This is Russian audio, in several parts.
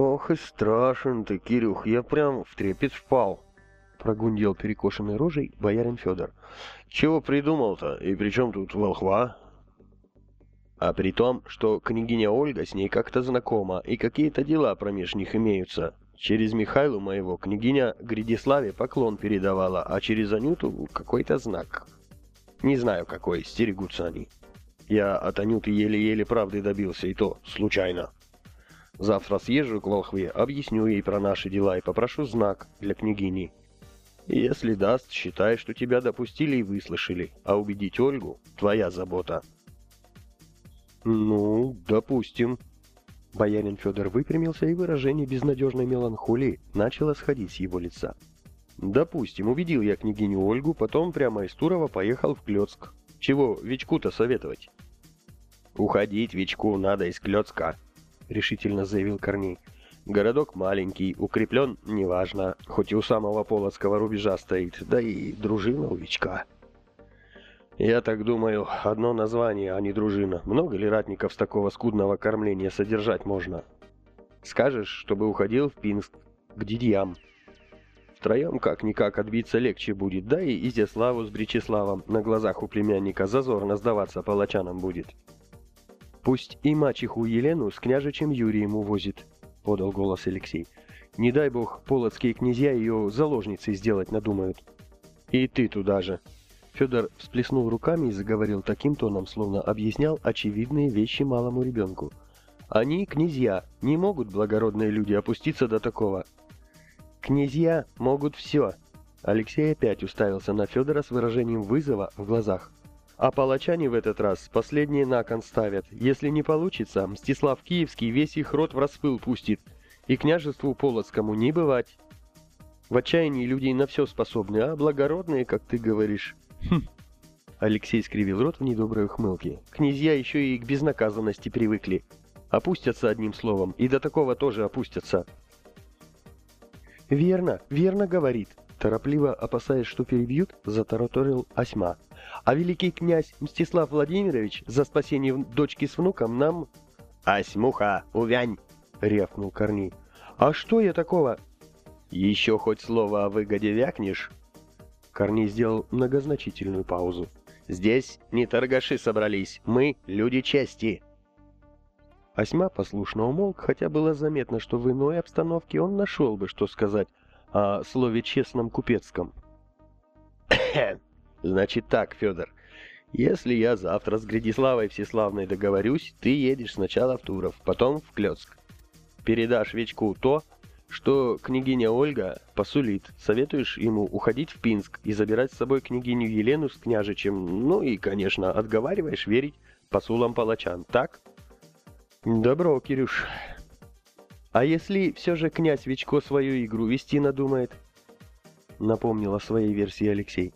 «Ох и страшен ты, Кирюх, я прям в трепет впал», — прогундел перекошенной рожей боярин Федор. «Чего придумал-то? И при чем тут волхва?» «А при том, что княгиня Ольга с ней как-то знакома, и какие-то дела промеж них имеются. Через Михайлу моего княгиня Гридиславе поклон передавала, а через Анюту какой-то знак. Не знаю какой, стерегутся они. Я от Анюты еле-еле правды добился, и то случайно». Завтра съезжу к Волхве, объясню ей про наши дела и попрошу знак для княгини. Если даст, считай, что тебя допустили и выслушали, а убедить Ольгу — твоя забота. Ну, допустим. Боярин Федор выпрямился, и выражение безнадежной меланхолии начало сходить с его лица. Допустим, убедил я княгиню Ольгу, потом прямо из Турова поехал в Клёцк. Чего Вичку-то советовать? Уходить Вичку надо из Клёцка, решительно заявил Корней. Городок маленький, укреплен неважно, хоть и у самого Полоцкого рубежа стоит, да и дружина у Вичка. Я так думаю, одно название, а не дружина. Много ли ратников с такого скудного кормления содержать можно? Скажешь, чтобы уходил в Пинск, к дидьям. Втроем как-никак отбиться легче будет, да и Изяславу с Бречеславом на глазах у племянника зазорно сдаваться палачанам будет. «Пусть и мачеху Елену с княжичем Юрием увозит», — подал голос Алексей. «Не дай бог, полоцкие князья ее заложницей сделать надумают». «И ты туда же». Федор всплеснул руками и заговорил таким тоном, словно объяснял очевидные вещи малому ребенку. «Они, князья, не могут, благородные люди, опуститься до такого». «Князья могут все», Алексей опять уставился на Федора с выражением вызова в глазах. А палачане в этот раз последние на кон ставят. Если не получится, Мстислав Киевский весь их рот в распыл пустит. И княжеству Полоцкому не бывать. В отчаянии люди на все способны, а благородные, как ты говоришь... Хм. Алексей скривил рот в недоброй ухмылке. Князья еще и к безнаказанности привыкли. Опустятся одним словом, и до такого тоже опустятся. «Верно, верно говорит», торопливо опасаясь, что перебьют, затараторил Осьма. А великий князь Мстислав Владимирович за спасение дочки с внуком нам... «Осьмуха, увянь!» — рявкнул Корней. «А что я такого?» «Еще хоть слово о выгоде вякнешь?» Корней сделал многозначительную паузу. «Здесь не торгаши собрались, мы люди чести!» Осьма послушно умолк, хотя было заметно, что в иной обстановке он нашел бы, что сказать о слове честном купецком. Значит так, Федор, если я завтра с Гридиславой Всеславной договорюсь, ты едешь сначала в Туров, потом в Клёцк. Передашь Вечку то, что княгиня Ольга посулит. Советуешь ему уходить в Пинск и забирать с собой княгиню Елену с княжичем, ну и, конечно, отговариваешь верить посулам палачан, так? Добро, Кирюш. А если все же князь Вечко свою игру вести надумает? Напомнил о своей версии Алексей.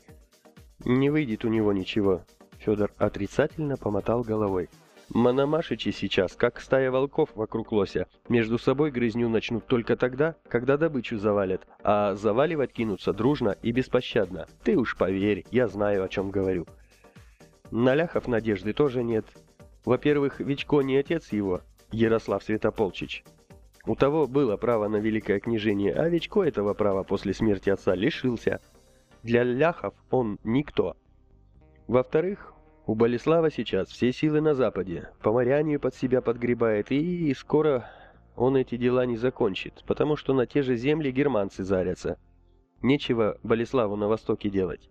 Не выйдет у него ничего. Федор отрицательно помотал головой. Мономашичи сейчас, как стая волков вокруг лося, между собой грызню начнут только тогда, когда добычу завалят, а заваливать кинутся дружно и беспощадно. Ты уж поверь, я знаю, о чем говорю. На ляхов надежды тоже нет. Во-первых, Вичко не отец его, Ярослав Святополчич, у того было право на великое княжение, а Вечко этого права после смерти отца лишился. Для ляхов он никто. Во-вторых, у Болеслава сейчас все силы на западе, поморянию под себя подгребает, и скоро он эти дела не закончит, потому что на те же земли германцы зарятся. Нечего Болеславу на востоке делать.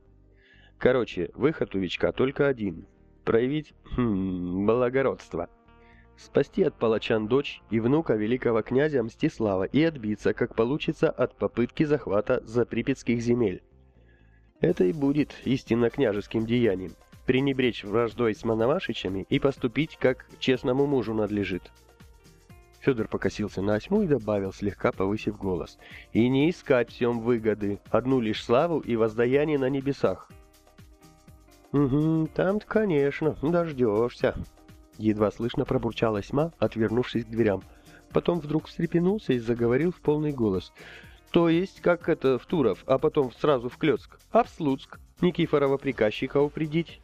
Короче, выход у Вичка только один – проявить хм, благородство – спасти от палачан дочь и внука великого князя Мстислава и отбиться, как получится, от попытки захвата заприпетских земель. Это и будет истинно княжеским деянием – пренебречь враждой с Мановашичами и поступить, как честному мужу надлежит. Федор покосился на осьму и добавил, слегка повысив голос. «И не искать всем выгоды, одну лишь славу и воздаяние на небесах». «Угу, там-то, конечно, дождешься», Едва слышно пробурчала тьма, отвернувшись к дверям. Потом вдруг встрепенулся и заговорил в полный голос. «То есть, как это в Туров, а потом сразу в Клёцк, а в Слуцк, Никифорова приказчика упредить?»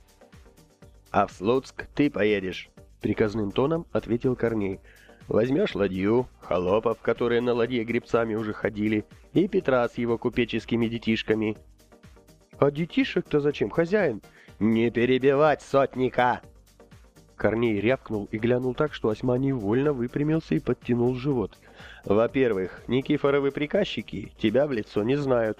«А в Слуцк ты поедешь», — приказным тоном ответил Корней. Возьмешь ладью, холопов, которые на ладье гребцами уже ходили, и Петра с его купеческими детишками. А детишек-то зачем, хозяин? Не перебивать сотника! Корней рявкнул и глянул так, что Осьма невольно выпрямился и подтянул живот. Во-первых, Никифоровы приказчики тебя в лицо не знают.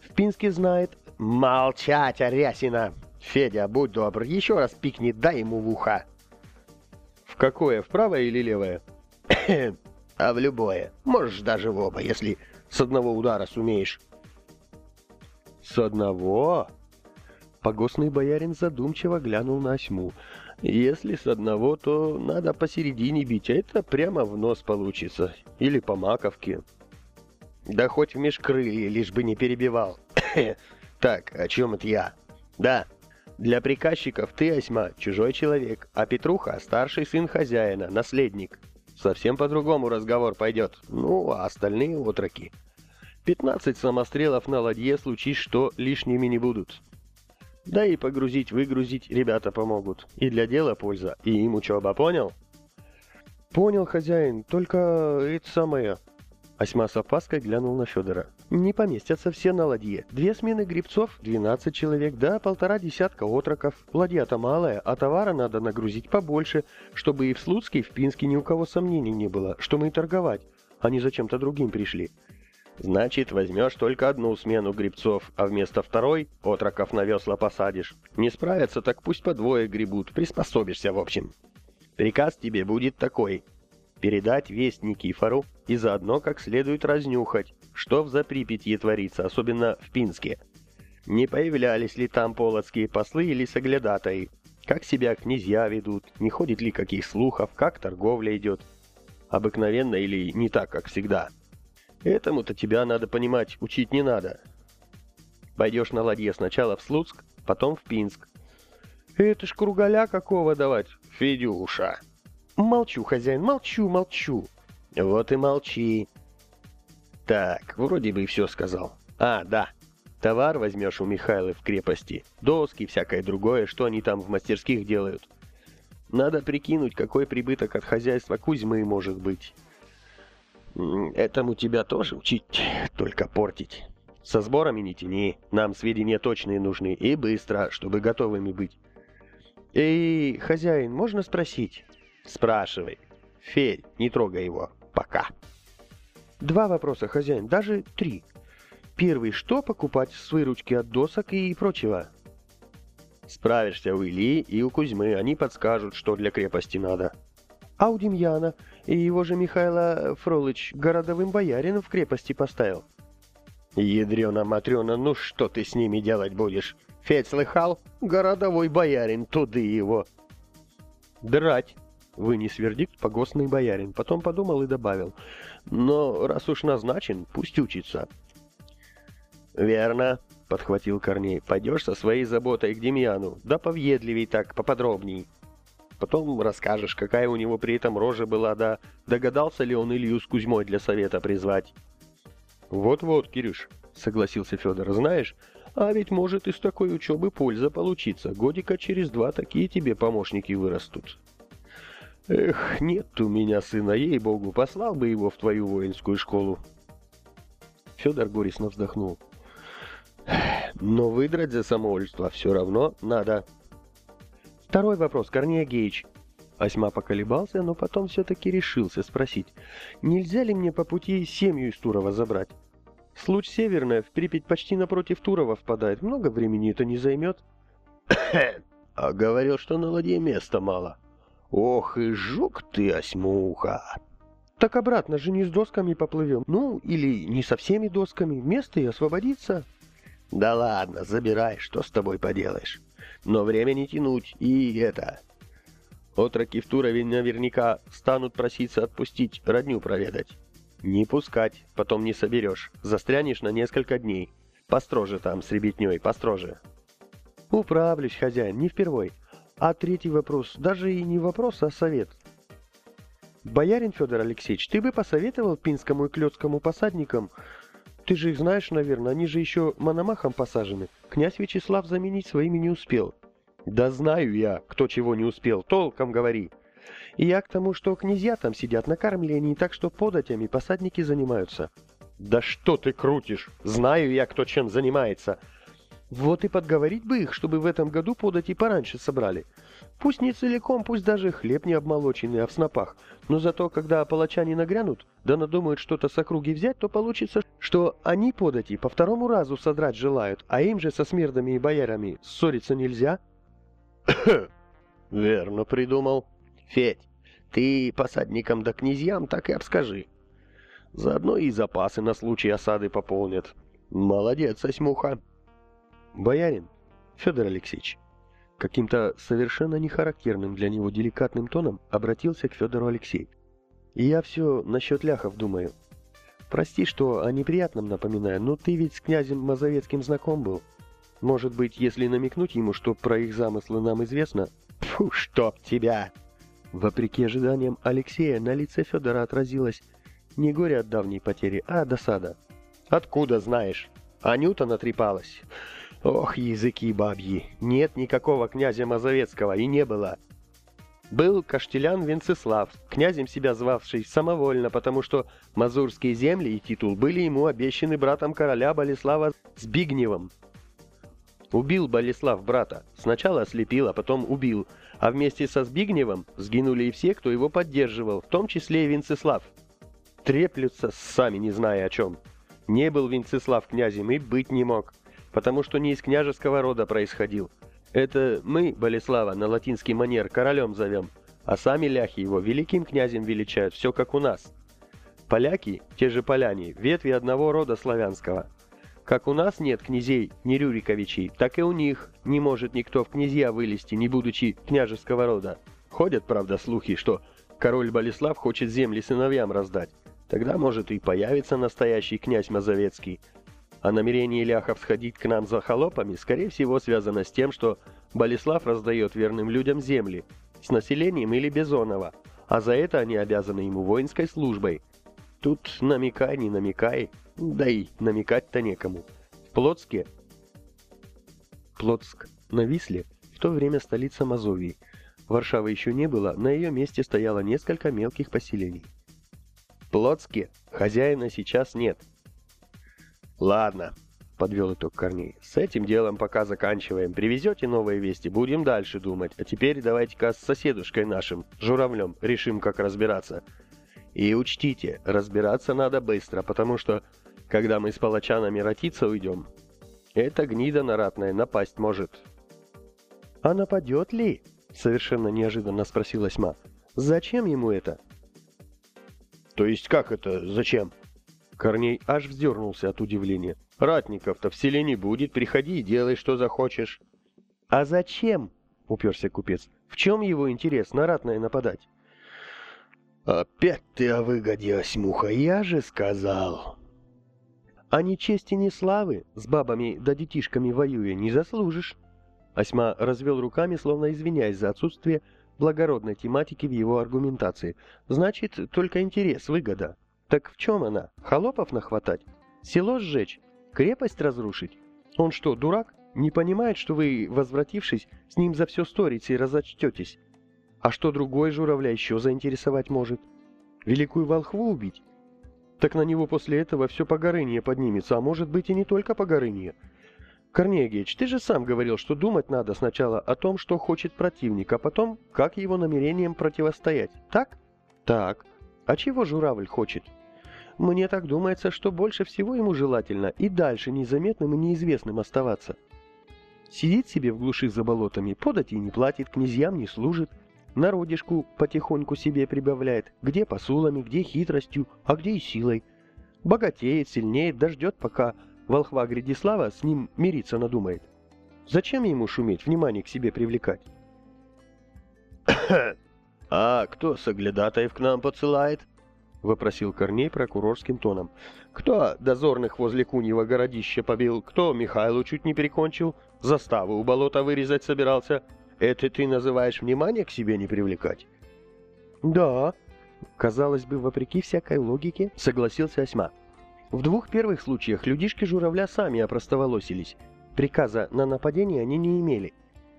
В Пинске знает... Молчать, Арясина! Федя, будь добр, еще раз пикни, дай ему в ухо. В какое, в правое или левое? а в любое. Можешь даже в оба, если с одного удара сумеешь. С одного? Погостный боярин задумчиво глянул на осьму. Если с одного, то надо посередине бить, а это прямо в нос получится. Или по маковке. Да хоть в межкрылье, лишь бы не перебивал. так, о чем это я? Да, для приказчиков ты, Осьма, чужой человек, а Петруха — старший сын хозяина, наследник. Совсем по-другому разговор пойдет. Ну, а остальные отроки. Пятнадцать самострелов на ладье, случись что, лишними не будут. Да и погрузить-выгрузить ребята помогут. И для дела польза, и им учеба, понял? Понял, хозяин, только это самое... Осьма с опаской глянул на Федора. «Не поместятся все на ладье. Две смены грибцов, 12 человек, да полтора десятка отроков. Ладья-то малая, а товара надо нагрузить побольше, чтобы и в Слуцке, и в Пинске ни у кого сомнений не было, что мы торговать, а не зачем-то другим пришли». «Значит, возьмешь только одну смену грибцов, а вместо второй отроков на весла посадишь. Не справятся, так пусть по двое гребут, приспособишься в общем. Приказ тебе будет такой передать весть Никифору и заодно как следует разнюхать, что в Заприпятье творится, особенно в Пинске. Не появлялись ли там полоцкие послы или соглядатаи, как себя князья ведут, не ходит ли каких слухов, как торговля идет. Обыкновенно или не так, как всегда. Этому-то тебя, надо понимать, учить не надо. Пойдешь на ладье сначала в Слуцк, потом в Пинск. Это ж кругаля какого давать? Федюша. Молчу, хозяин, молчу, молчу. Вот и молчи. Так, вроде бы и все сказал. А, да. Товар возьмешь у Михайла в крепости. Доски, всякое другое, что они там в мастерских делают. Надо прикинуть, какой прибыток от хозяйства Кузьмы может быть. Этому тебя тоже учить, только портить. Со сборами не тяни, нам сведения точные нужны, и быстро, чтобы готовыми быть. Эй, хозяин, можно спросить? Спрашивай. Федь, не трогай его. Пока. Два вопроса, хозяин, даже три. Первый, что покупать с выручки от досок и прочего? Справишься у Ильи и у Кузьмы, они подскажут, что для крепости надо. А у Демьяна и его же Михайло Фролыч городовым боярином в крепости поставил. Ядрена-матрена, ну что ты с ними делать будешь? Федь слыхал? Городовой боярин, туды его. Драть. Вынес вердикт погостный боярин, потом подумал и добавил. «Но раз уж назначен, пусть учится». «Верно», — подхватил Корней. «Пойдешь со своей заботой к Демьяну, да поведливей так, поподробней. Потом расскажешь, какая у него при этом рожа была, да догадался ли он Илью с Кузьмой для совета призвать». «Вот-вот, Кирюш», — согласился Федор, — «знаешь, а ведь может из такой учебы польза получиться. Годика через два такие тебе помощники вырастут. Эх, нет у меня сына, ей-богу, послал бы его в твою воинскую школу. Федор горестно вздохнул. Но выдрать за самоульство все равно надо. Второй вопрос, Корнея Геич. Осьма поколебался, но потом все-таки решился спросить, нельзя ли мне по пути семью из Турова забрать? Случ Северная в Припять почти напротив Турова впадает, много времени это не займет. а говорил, что на ладье места мало. Ох и жук ты, осьмуха! Так обратно же не с досками поплывем. Ну, или не со всеми досками. Место и освободиться. Да ладно, забирай, что с тобой поделаешь. Но время не тянуть, и это... Отроки в Турове наверняка станут проситься отпустить, родню проведать. Не пускать, потом не соберешь. Застрянешь на несколько дней. Построже там с ребятней, построже. Управлюсь, хозяин, не впервой. А третий вопрос, даже и не вопрос, а совет. Боярин Федор Алексеевич, ты бы посоветовал пинскому и клетскому посадникам, ты же их знаешь, наверное, они же еще мономахом посажены. Князь Вячеслав заменить своими не успел. Да знаю я, кто чего не успел, толком говори. И я к тому, что князья там сидят на кормлении, так что податями посадники занимаются. Да что ты крутишь? Знаю я, кто чем занимается. Вот и подговорить бы их, чтобы в этом году подати пораньше собрали. Пусть не целиком, пусть даже хлеб не обмолоченный, а в снопах. Но зато, когда палачане нагрянут, да надумают что-то с округи взять, то получится, что они подати по второму разу содрать желают, а им же со смердами и боярами ссориться нельзя. Верно придумал. Федь, ты посадникам да князьям так и обскажи. Заодно и запасы на случай осады пополнят. Молодец, Осьмуха. Боярин, Федор Алексеевич, каким-то совершенно нехарактерным для него деликатным тоном обратился к Федору Алексею. И я все насчет ляхов думаю. Прости, что о неприятном напоминаю, но ты ведь с князем Мазовецким знаком был. Может быть, если намекнуть ему, что про их замыслы нам известно... Фу, чтоб тебя! Вопреки ожиданиям Алексея, на лице Федора отразилось не горе от давней потери, а досада. Откуда знаешь? Анюта натрепалась. Ох, языки бабьи, нет никакого князя Мазовецкого и не было. Был Каштелян Венцеслав, князем себя звавший самовольно, потому что мазурские земли и титул были ему обещаны братом короля Болеслава Збигневым. Убил Болеслав брата, сначала ослепил, а потом убил, а вместе со Збигневым сгинули и все, кто его поддерживал, в том числе и Венцеслав. Треплются, сами не зная о чем. Не был Венцеслав князем и быть не мог потому что не из княжеского рода происходил. Это мы, Болеслава, на латинский манер королем зовем, а сами ляхи его великим князем величают, все как у нас. Поляки, те же поляне, ветви одного рода славянского. Как у нас нет князей, не Рюриковичей, так и у них не может никто в князья вылезти, не будучи княжеского рода. Ходят, правда, слухи, что король Болеслав хочет земли сыновьям раздать. Тогда, может, и появится настоящий князь Мазовецкий, а намерение ляхов сходить к нам за холопами, скорее всего, связано с тем, что Болеслав раздает верным людям земли, с населением или Бизонова, а за это они обязаны ему воинской службой. Тут намекай, не намекай, да и намекать-то некому. В Плотске... Плотск на Висле в то время столица Мазовии. Варшавы еще не было, на ее месте стояло несколько мелких поселений. Плотске хозяина сейчас нет, «Ладно», — подвел итог Корней. «С этим делом пока заканчиваем. Привезете новые вести, будем дальше думать. А теперь давайте-ка с соседушкой нашим, Журавлем, решим, как разбираться. И учтите, разбираться надо быстро, потому что, когда мы с палачанами ратиться уйдем, эта гнида наратная напасть может». «А нападет ли?» — совершенно неожиданно спросила Сьма. «Зачем ему это?» «То есть как это зачем?» Корней аж вздернулся от удивления. «Ратников-то в селе не будет, приходи и делай, что захочешь». «А зачем?» — уперся купец. «В чем его интерес на ратное нападать?» «Опять ты о выгоде, Осьмуха, я же сказал!» «А ни чести, ни славы с бабами да детишками воюя не заслужишь!» Осьма развел руками, словно извиняясь за отсутствие благородной тематики в его аргументации. «Значит, только интерес, выгода. Так в чем она? Холопов нахватать? Село сжечь? Крепость разрушить? Он что, дурак? Не понимает, что вы, возвратившись, с ним за все сторите и разочтетесь? А что другой журавля еще заинтересовать может? Великую волхву убить? Так на него после этого все погорынье поднимется, а может быть и не только погорынье. Корней Геч, ты же сам говорил, что думать надо сначала о том, что хочет противник, а потом, как его намерениям противостоять. Так? Так. А чего журавль хочет? Мне так думается, что больше всего ему желательно и дальше незаметным и неизвестным оставаться. Сидит себе в глуши за болотами, подать и не платит, князьям не служит, народишку потихоньку себе прибавляет, где посулами, где хитростью, а где и силой. Богатеет, сильнеет, дождет, пока волхва Гридислава с ним мириться надумает. Зачем ему шуметь, внимание к себе привлекать? «А кто соглядатаев к нам посылает?» — вопросил Корней прокурорским тоном. «Кто дозорных возле Куньего городища побил? Кто Михайлу чуть не перекончил? Заставу у болота вырезать собирался? Это ты называешь внимание к себе не привлекать?» «Да», — казалось бы, вопреки всякой логике, согласился Осьма. В двух первых случаях людишки журавля сами опростоволосились. Приказа на нападение они не имели.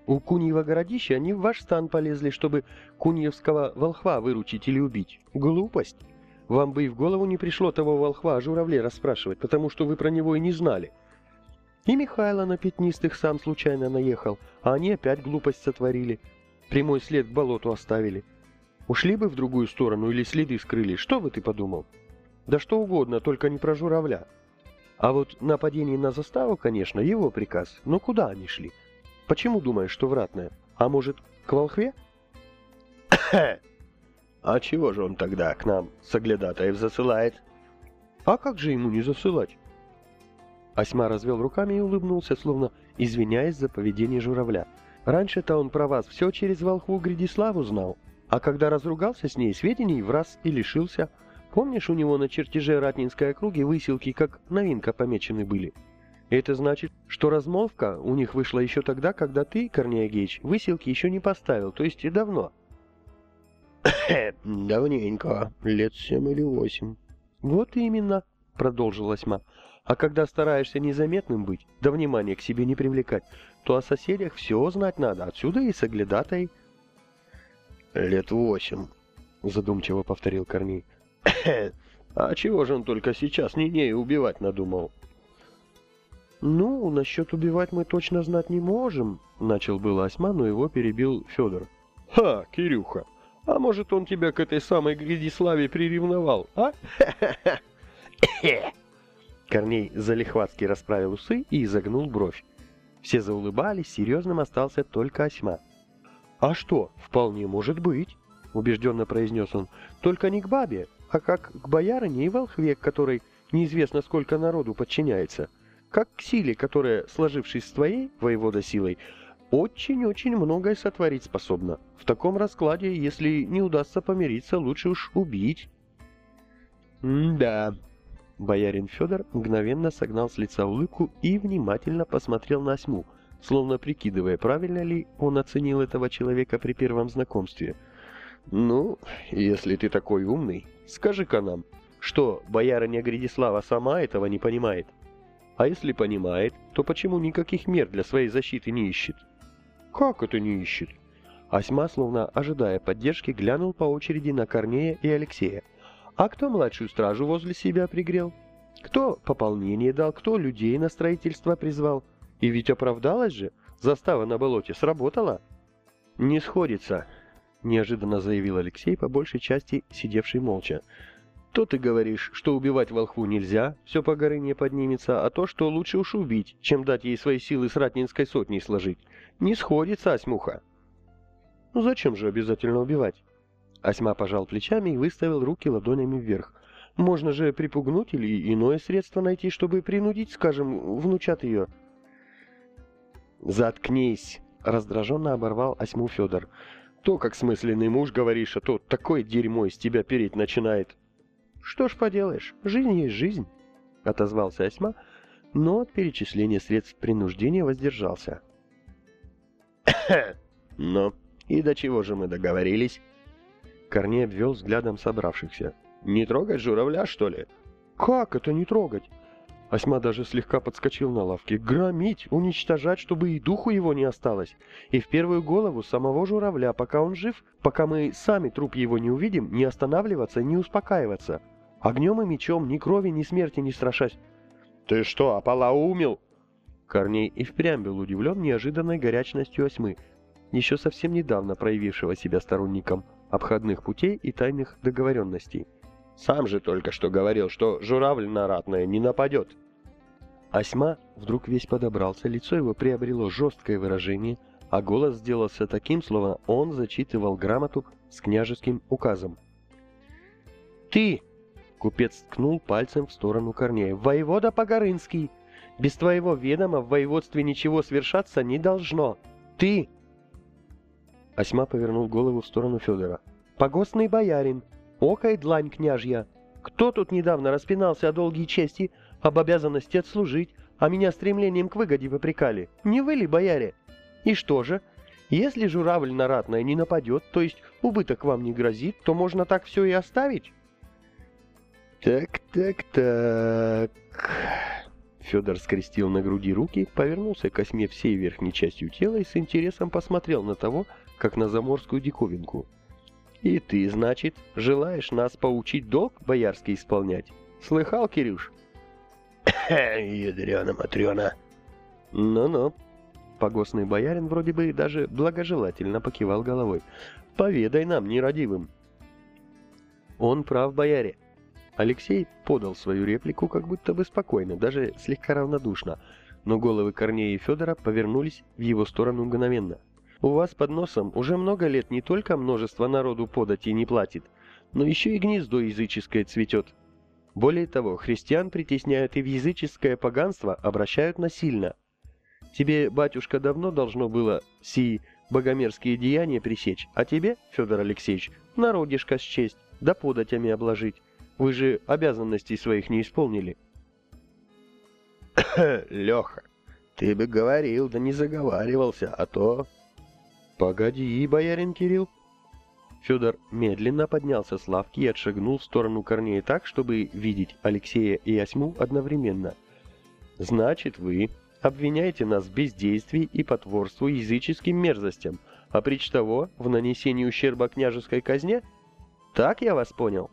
У Куньего городища они в ваш стан полезли, чтобы куньевского волхва выручить или убить. Глупость. Вам бы и в голову не пришло того волхва о журавле расспрашивать, потому что вы про него и не знали. И Михайло на пятнистых сам случайно наехал, а они опять глупость сотворили. Прямой след к болоту оставили. Ушли бы в другую сторону или следы скрыли, что бы ты подумал? Да что угодно, только не про журавля. А вот нападение на заставу, конечно, его приказ. Но куда они шли? Почему думаешь, что вратное? А может, к волхве? А чего же он тогда к нам соглядатаев засылает? А как же ему не засылать? Осьма развел руками и улыбнулся, словно извиняясь за поведение журавля. Раньше-то он про вас все через волхву Гридиславу знал, а когда разругался с ней, сведений в раз и лишился. Помнишь, у него на чертеже Ратнинской округи выселки как новинка помечены были? Это значит, что размолвка у них вышла еще тогда, когда ты, Корнея Геич, выселки еще не поставил, то есть и давно. Давненько, лет семь или восемь. Вот именно, продолжила Осьма. А когда стараешься незаметным быть, да внимания к себе не привлекать, то о соседях все знать надо, отсюда и соглядатай. Лет восемь, задумчиво повторил Корней. А чего же он только сейчас Нинею убивать надумал? Ну, насчет убивать мы точно знать не можем, начал был Осьма, но его перебил Федор. Ха, Кирюха, а может, он тебя к этой самой Гридиславе приревновал, а? Корней залихватски расправил усы и изогнул бровь. Все заулыбались, серьезным остался только Осьма. «А что, вполне может быть», — убежденно произнес он, — «только не к бабе, а как к боярине и волхве, которой неизвестно сколько народу подчиняется, как к силе, которая, сложившись с твоей, воевода силой, очень-очень многое сотворить способна. В таком раскладе, если не удастся помириться, лучше уж убить. «Да». Боярин Федор мгновенно согнал с лица улыбку и внимательно посмотрел на осьму, словно прикидывая, правильно ли он оценил этого человека при первом знакомстве. «Ну, если ты такой умный, скажи-ка нам, что боярыня Гридислава сама этого не понимает? А если понимает, то почему никаких мер для своей защиты не ищет?» «Как это не ищет?» Осьма, словно ожидая поддержки, глянул по очереди на Корнея и Алексея. «А кто младшую стражу возле себя пригрел? Кто пополнение дал, кто людей на строительство призвал? И ведь оправдалась же, застава на болоте сработала?» «Не сходится», — неожиданно заявил Алексей, по большей части сидевший молча. «То ты говоришь, что убивать волхву нельзя, все по горы не поднимется, а то, что лучше уж убить, чем дать ей свои силы с ратнинской сотней сложить. Не сходится, Осьмуха. Ну зачем же обязательно убивать? Осьма пожал плечами и выставил руки ладонями вверх. Можно же припугнуть или иное средство найти, чтобы принудить, скажем, внучат ее. Заткнись, раздраженно оборвал Осьму Федор. То, как смысленный муж говоришь, а то такое дерьмо из тебя переть начинает. Что ж поделаешь, жизнь есть жизнь, отозвался Осьма, но от перечисления средств принуждения воздержался. «Ну, и до чего же мы договорились?» Корней обвел взглядом собравшихся. «Не трогать журавля, что ли?» «Как это не трогать?» Осьма даже слегка подскочил на лавке. «Громить, уничтожать, чтобы и духу его не осталось. И в первую голову самого журавля, пока он жив, пока мы сами труп его не увидим, не останавливаться, не успокаиваться. Огнем и мечом ни крови, ни смерти не страшась». «Ты что, ополоумил?» Корней и впрямь был удивлен неожиданной горячностью осьмы, еще совсем недавно проявившего себя сторонником обходных путей и тайных договоренностей. «Сам же только что говорил, что журавль на ратное не нападет!» Осьма вдруг весь подобрался, лицо его приобрело жесткое выражение, а голос сделался таким, словно он зачитывал грамоту с княжеским указом. «Ты!» — купец ткнул пальцем в сторону Корнея. «Воевода Погорынский!» Без твоего ведома в воеводстве ничего свершаться не должно. Ты...» Осьма повернул голову в сторону Федора. «Погостный боярин, око и длань княжья. Кто тут недавно распинался о долгие чести, об обязанности отслужить, а меня стремлением к выгоде попрекали? Не вы ли, бояре? И что же? Если журавль на ратное не нападет, то есть убыток вам не грозит, то можно так все и оставить?» «Так, так, так...» Федор скрестил на груди руки, повернулся к осьме всей верхней частью тела и с интересом посмотрел на того, как на заморскую диковинку. «И ты, значит, желаешь нас поучить долг боярский исполнять? Слыхал, Кирюш?» «Ядрена Матрена!» «Ну-ну». Погостный боярин вроде бы даже благожелательно покивал головой. «Поведай нам, нерадивым». «Он прав, бояре. Алексей подал свою реплику как будто бы спокойно, даже слегка равнодушно, но головы Корнея и Федора повернулись в его сторону мгновенно. «У вас под носом уже много лет не только множество народу подати не платит, но еще и гнездо языческое цветет. Более того, христиан притесняют и в языческое поганство обращают насильно. Тебе, батюшка, давно должно было сии богомерзкие деяния пресечь, а тебе, Федор Алексеевич, народишко счесть, да податями обложить. Вы же обязанностей своих не исполнили. Леха, ты бы говорил, да не заговаривался, а то... Погоди, боярин Кирилл. Федор медленно поднялся с лавки и отшагнул в сторону Корнея так, чтобы видеть Алексея и Осьму одновременно. «Значит, вы обвиняете нас в бездействии и потворству языческим мерзостям, а прич того в нанесении ущерба княжеской казне? Так я вас понял?»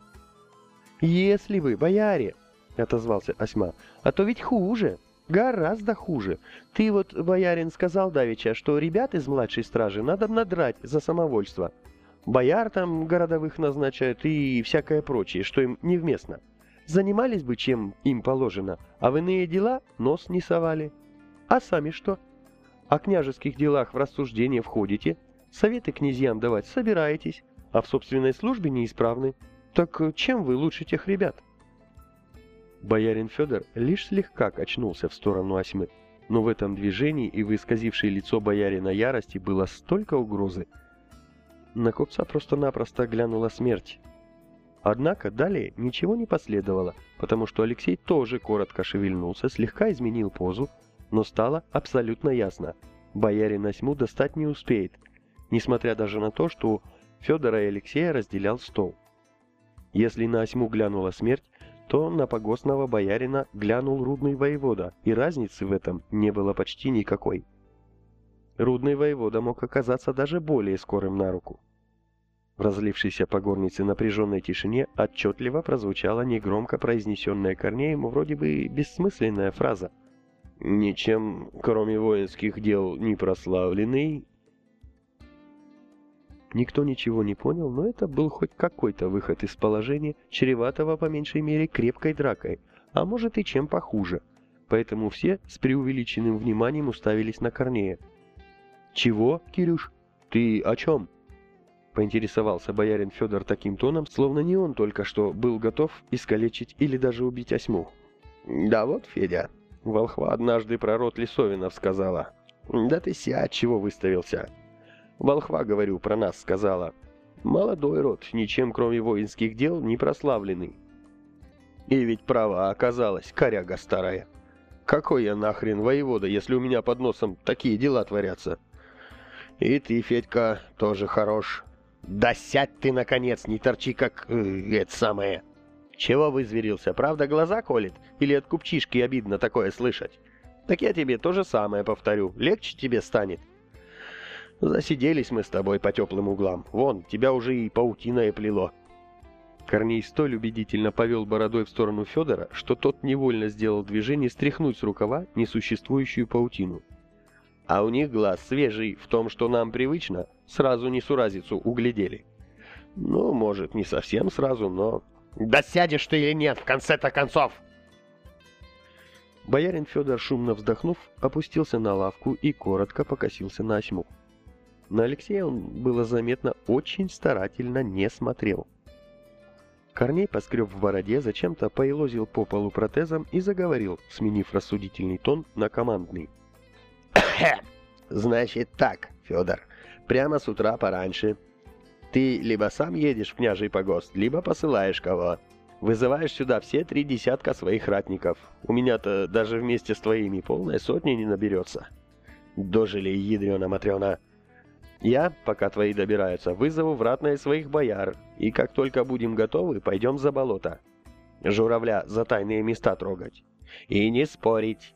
«Если вы, бояре!» — отозвался Осьма. «А то ведь хуже, гораздо хуже. Ты вот, боярин, сказал давеча, что ребят из младшей стражи надо надрать за самовольство. Бояр там городовых назначают и всякое прочее, что им невместно. Занимались бы, чем им положено, а в иные дела нос не совали. А сами что? О княжеских делах в рассуждение входите, советы князьям давать собираетесь, а в собственной службе неисправны. Так э, чем вы лучше тех ребят? Боярин Федор лишь слегка качнулся в сторону Осьмы, но в этом движении и в исказившей лицо боярина ярости было столько угрозы. На купца просто-напросто глянула смерть. Однако далее ничего не последовало, потому что Алексей тоже коротко шевельнулся, слегка изменил позу, но стало абсолютно ясно. Боярин Осьму достать не успеет, несмотря даже на то, что Федора и Алексея разделял стол. Если на осьму глянула смерть, то на погостного боярина глянул рудный воевода, и разницы в этом не было почти никакой. Рудный воевода мог оказаться даже более скорым на руку. В разлившейся по горнице напряженной тишине отчетливо прозвучала негромко произнесенная Корнеем вроде бы бессмысленная фраза. «Ничем, кроме воинских дел, не прославленный, Никто ничего не понял, но это был хоть какой-то выход из положения, чреватого по меньшей мере крепкой дракой, а может и чем похуже. Поэтому все с преувеличенным вниманием уставились на Корнея. «Чего, Кирюш? Ты о чем?» Поинтересовался боярин Федор таким тоном, словно не он только что был готов искалечить или даже убить осьму. «Да вот, Федя, волхва однажды про рот Лисовинов сказала. Да ты сядь, чего выставился?» Волхва, говорю, про нас сказала. Молодой род, ничем кроме воинских дел не прославленный. И ведь права оказалась, коряга старая. Какой я нахрен воевода, если у меня под носом такие дела творятся? И ты, Федька, тоже хорош. Да сядь ты, наконец, не торчи, как... Э, это самое... Чего вызверился? Правда, глаза колет? Или от купчишки обидно такое слышать? Так я тебе то же самое повторю. Легче тебе станет. Засиделись мы с тобой по теплым углам. Вон, тебя уже и паутиное плело. Корней столь убедительно повел бородой в сторону Федора, что тот невольно сделал движение стряхнуть с рукава несуществующую паутину. А у них глаз свежий в том, что нам привычно, сразу несуразицу углядели. Ну, может, не совсем сразу, но... Да сядешь ты или нет, в конце-то концов! Боярин Федор, шумно вздохнув, опустился на лавку и коротко покосился на осьму. На Алексея он, было заметно, очень старательно не смотрел. Корней поскреб в бороде, зачем-то поелозил по полу протезом и заговорил, сменив рассудительный тон на командный. «Значит так, Федор, прямо с утра пораньше. Ты либо сам едешь в княжий погост, либо посылаешь кого. Вызываешь сюда все три десятка своих ратников. У меня-то даже вместе с твоими полная сотня не наберется. Дожили, ядрена-матрена!» Я, пока твои добираются, вызову в ратные своих бояр, и как только будем готовы, пойдем за болото. Журавля за тайные места трогать. И не спорить!»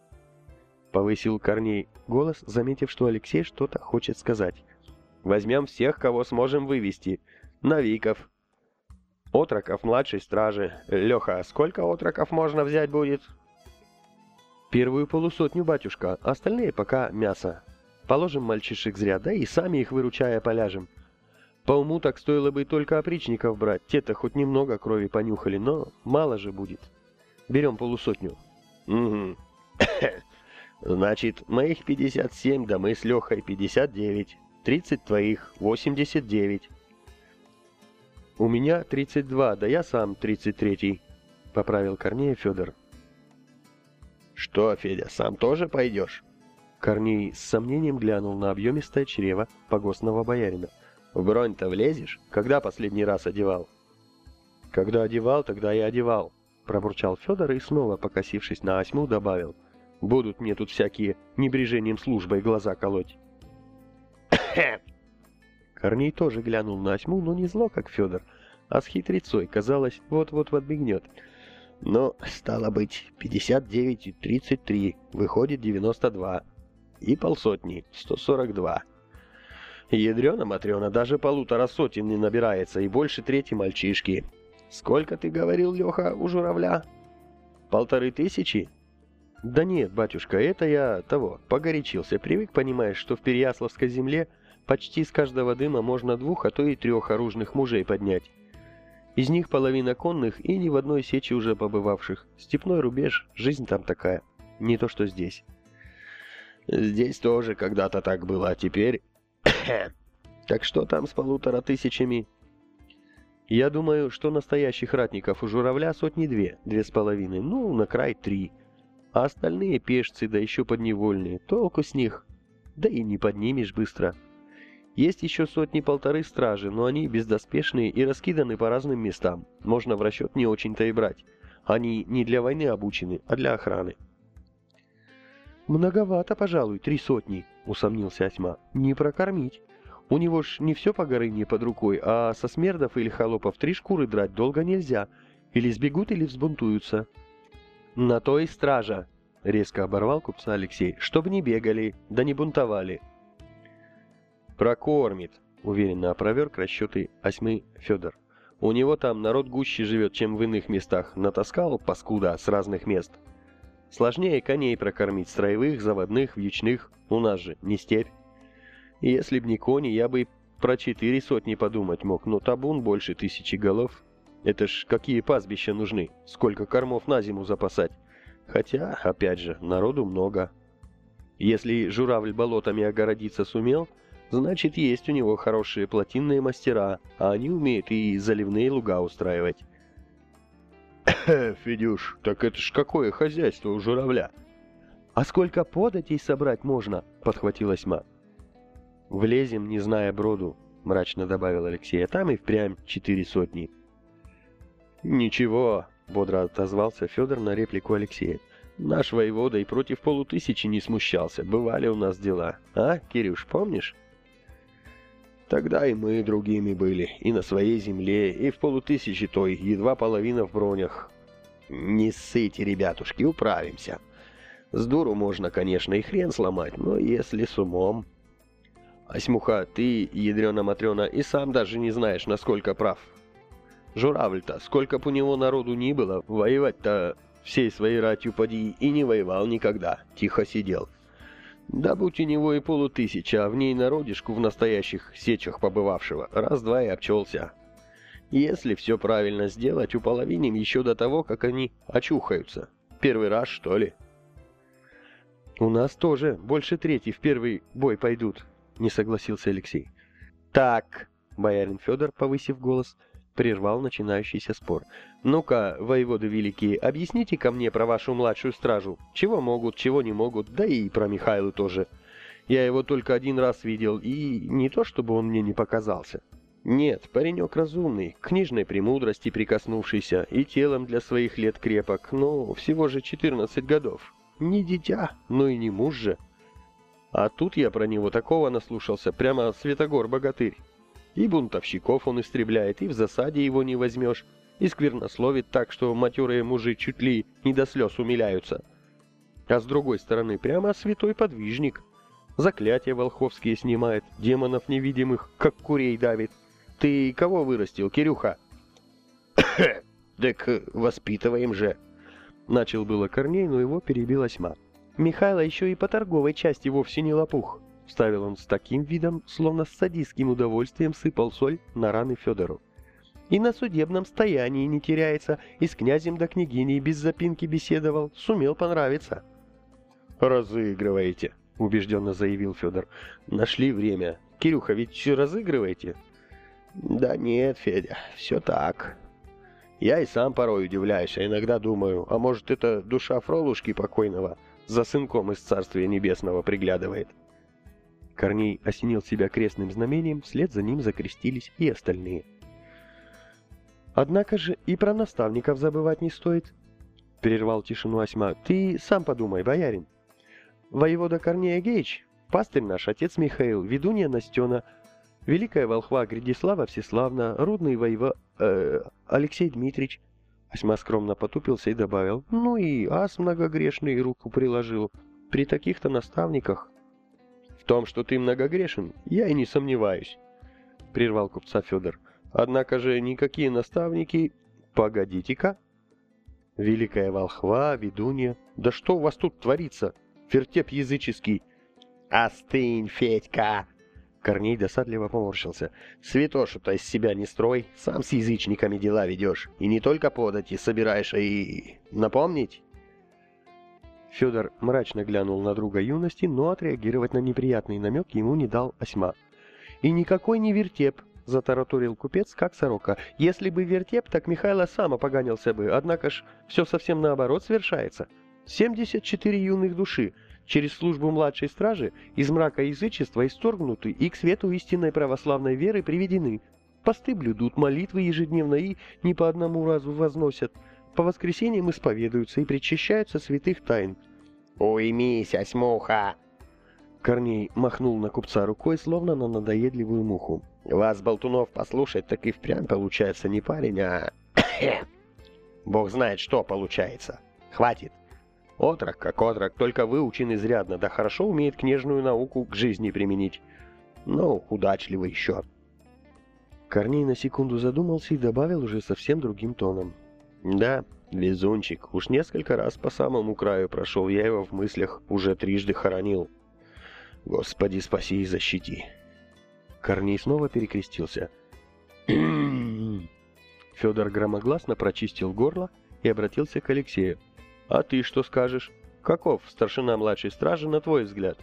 Повысил Корней голос, заметив, что Алексей что-то хочет сказать. «Возьмем всех, кого сможем вывести. Навиков. Отроков младшей стражи. Леха, сколько отроков можно взять будет?» «Первую полусотню, батюшка, остальные пока мясо. Положим мальчишек зря, да и сами их выручая поляжем. По уму так стоило бы только опричников брать, те-то хоть немного крови понюхали, но мало же будет. Берем полусотню». «Угу. Значит, моих 57, да мы с Лехой 59. 30 твоих, 89. У меня 32, да я сам 33, поправил Корнея Федор. Что, Федя, сам тоже пойдешь? Корней с сомнением глянул на объемистое чрево погостного боярина. В бронь-то влезешь? Когда последний раз одевал? Когда одевал, тогда и одевал, пробурчал Федор и снова, покосившись на осьму, добавил. Будут мне тут всякие небрежением службой глаза колоть. Корней тоже глянул на осьму, но не зло, как Федор, а с хитрецой, казалось, вот-вот подбегнет. Но, стало быть, 59 и 33, выходит 92. И полсотни, 142. Ядрена Матрена даже полутора сотен не набирается, и больше трети мальчишки. Сколько ты говорил, Леха, у журавля? Полторы тысячи? Да нет, батюшка, это я того, погорячился. Привык, понимаешь, что в Переяславской земле почти с каждого дыма можно двух, а то и трех оружных мужей поднять. Из них половина конных и ни в одной сечи уже побывавших. Степной рубеж, жизнь там такая. Не то, что здесь. Здесь тоже когда-то так было, а теперь... так что там с полутора тысячами? Я думаю, что настоящих ратников у журавля сотни две, две с половиной, ну, на край три а остальные пешцы, да еще подневольные, толку с них, да и не поднимешь быстро. Есть еще сотни-полторы стражи, но они бездоспешные и раскиданы по разным местам, можно в расчет не очень-то и брать. Они не для войны обучены, а для охраны. «Многовато, пожалуй, три сотни», — усомнился Осьма. «Не прокормить. У него ж не все по горыне под рукой, а со смердов или холопов три шкуры драть долго нельзя. Или сбегут, или взбунтуются. «На то и стража!» — резко оборвал купца Алексей. «Чтоб не бегали, да не бунтовали!» «Прокормит!» — уверенно опроверг расчеты осьмы Федор. «У него там народ гуще живет, чем в иных местах. Натаскал, паскуда, с разных мест. Сложнее коней прокормить, строевых, заводных, вьючных. У нас же не степь. Если б не кони, я бы про четыре сотни подумать мог, но табун больше тысячи голов. Это ж какие пастбища нужны, сколько кормов на зиму запасать. Хотя, опять же, народу много. Если журавль болотами огородиться сумел, значит есть у него хорошие плотинные мастера, а они умеют и заливные луга устраивать. Федюш, так это ж какое хозяйство у журавля? А сколько податей собрать можно? Подхватила Сьма. Влезем, не зная броду, мрачно добавил Алексей, а там и впрямь четыре сотни. «Ничего», — бодро отозвался Федор на реплику Алексея. «Наш воевода и против полутысячи не смущался. Бывали у нас дела. А, Кирюш, помнишь?» Тогда и мы другими были, и на своей земле, и в полутысячи той, едва половина в бронях. Не ссыте, ребятушки, управимся. С дуру можно, конечно, и хрен сломать, но если с умом... Осьмуха, ты, ядрена-матрена, и сам даже не знаешь, насколько прав. Журавль-то, сколько б у него народу ни было, воевать-то всей своей ратью поди и не воевал никогда, тихо сидел. Да будь у него и полутысяча, а в ней народишку в настоящих сечах побывавшего, раз-два и обчелся. Если все правильно сделать, уполовиним еще до того, как они очухаются. Первый раз, что ли? «У нас тоже больше трети в первый бой пойдут», — не согласился Алексей. «Так», — боярин Федор, повысив голос, — прервал начинающийся спор. «Ну-ка, воеводы великие, объясните ко мне про вашу младшую стражу. Чего могут, чего не могут, да и про Михайлу тоже. Я его только один раз видел, и не то, чтобы он мне не показался. Нет, паренек разумный, книжной премудрости прикоснувшийся, и телом для своих лет крепок, но всего же 14 годов. Не дитя, но и не муж же. А тут я про него такого наслушался, прямо Святогор-богатырь. И бунтовщиков он истребляет, и в засаде его не возьмешь. и сквернословит так, что матерые мужи чуть ли не до слез умиляются. А с другой стороны, прямо святой подвижник. Заклятия волховские снимает, демонов невидимых, как курей давит. Ты кого вырастил, Кирюха? Так воспитываем же. Начал было Корней, но его перебила тьма. Михайло еще и по торговой части вовсе не лопух. Вставил он с таким видом, словно с садистским удовольствием сыпал соль на раны Федору. И на судебном стоянии не теряется, и с князем да княгиней без запинки беседовал, сумел понравиться. «Разыгрываете», — убежденно заявил Федор. «Нашли время. Кирюха, ведь разыгрываете?» «Да нет, Федя, все так», я и сам порой удивляюсь, а иногда думаю, а может это душа Фролушки покойного за сынком из Царствия Небесного приглядывает. Корней осенил себя крестным знамением, вслед за ним закрестились и остальные. «Однако же и про наставников забывать не стоит», — прервал тишину Осьма. «Ты сам подумай, боярин. Воевода Корнея Геич, пастырь наш, отец Михаил, ведунья Настена, великая волхва Гридислава Всеславна, рудный воева... Э, Алексей Дмитриевич. Осьма скромно потупился и добавил, ну и ас многогрешный руку приложил. При таких-то наставниках в том, что ты многогрешен, я и не сомневаюсь, — прервал купца Федор. Однако же никакие наставники... Погодите-ка. Великая волхва, ведунья. Да что у вас тут творится? Вертеп языческий. Остынь, Федька! Корней досадливо поморщился. «Святошу-то из себя не строй, сам с язычниками дела ведешь. И не только подати собираешь, а и... напомнить?» Федор мрачно глянул на друга юности, но отреагировать на неприятный намек ему не дал осьма. «И никакой не вертеп», — затараторил купец, как сорока. «Если бы вертеп, так Михайло сам опоганился бы, однако ж все совсем наоборот свершается. 74 юных души, через службу младшей стражи из мрака язычества исторгнуты и к свету истинной православной веры приведены. Посты блюдут, молитвы ежедневно и не по одному разу возносят по воскресеньям исповедуются и причащаются святых тайн. «Уймись, осьмуха!» Корней махнул на купца рукой, словно на надоедливую муху. «Вас, болтунов, послушать, так и впрямь получается не парень, а... Бог знает, что получается. Хватит. Отрок как отрок, только выучен изрядно, да хорошо умеет книжную науку к жизни применить. Ну, удачливо еще». Корней на секунду задумался и добавил уже совсем другим тоном. Да, везунчик. Уж несколько раз по самому краю прошел, я его в мыслях уже трижды хоронил. Господи, спаси и защити. Корней снова перекрестился. Федор громогласно прочистил горло и обратился к Алексею. «А ты что скажешь? Каков старшина младшей стражи, на твой взгляд?»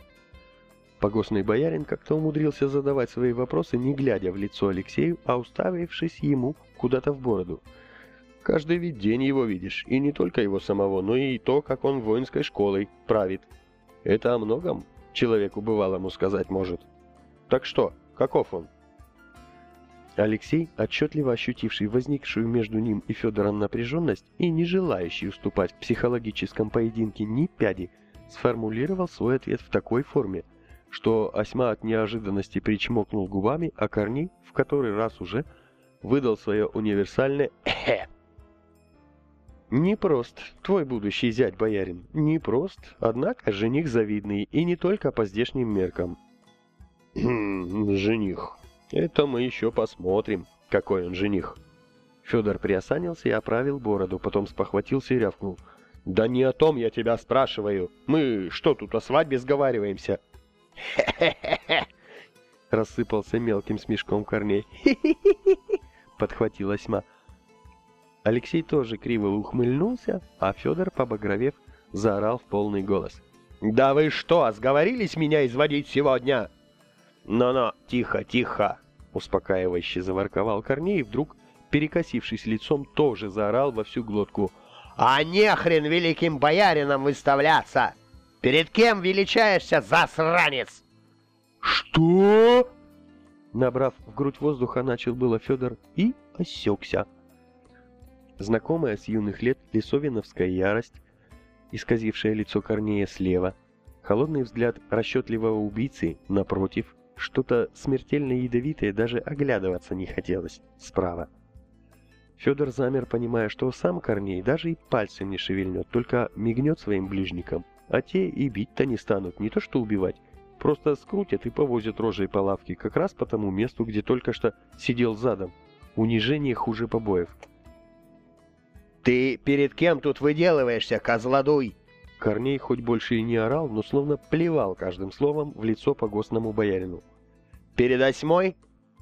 Погостный боярин как-то умудрился задавать свои вопросы, не глядя в лицо Алексею, а уставившись ему куда-то в бороду – Каждый ведь день его видишь, и не только его самого, но и то, как он воинской школой правит. Это о многом человеку бывалому сказать может. Так что, каков он? Алексей, отчетливо ощутивший возникшую между ним и Федором напряженность и не желающий уступать в психологическом поединке ни пяди, сформулировал свой ответ в такой форме, что Осьма от неожиданности причмокнул губами, а Корней в который раз уже выдал свое универсальное «эхе». Непрост, твой будущий зять, боярин, непрост, однако жених завидный, и не только по здешним меркам. Хм, жених. Это мы еще посмотрим, какой он жених. Федор приосанился и оправил бороду, потом спохватился и рявкнул. «Да не о том я тебя спрашиваю. Мы что тут о свадьбе сговариваемся?» «Хе-хе-хе-хе!» Рассыпался мелким смешком Корней. «Хе-хе-хе-хе!» Подхватила тьма. Алексей тоже криво ухмыльнулся, а Федор, побагровев, заорал в полный голос. «Да вы что, сговорились меня изводить сегодня?» «Но-но, тихо, тихо!» Успокаивающе заворковал Корней и вдруг, перекосившись лицом, тоже заорал во всю глотку. «А нехрен великим боярином выставляться! Перед кем величаешься, засранец?» «Что?» Набрав в грудь воздуха, начал было Федор и осекся. Знакомая с юных лет лесовиновская ярость, исказившая лицо Корнея слева, холодный взгляд расчетливого убийцы, напротив, что-то смертельно ядовитое даже оглядываться не хотелось справа. Федор замер, понимая, что сам Корней даже и пальцем не шевельнет, только мигнет своим ближникам. А те и бить-то не станут, не то что убивать. Просто скрутят и повозят рожей по лавке, как раз по тому месту, где только что сидел задом. Унижение хуже побоев. «Ты перед кем тут выделываешься, козлодуй?» Корней хоть больше и не орал, но словно плевал каждым словом в лицо погостному боярину. «Перед осьмой?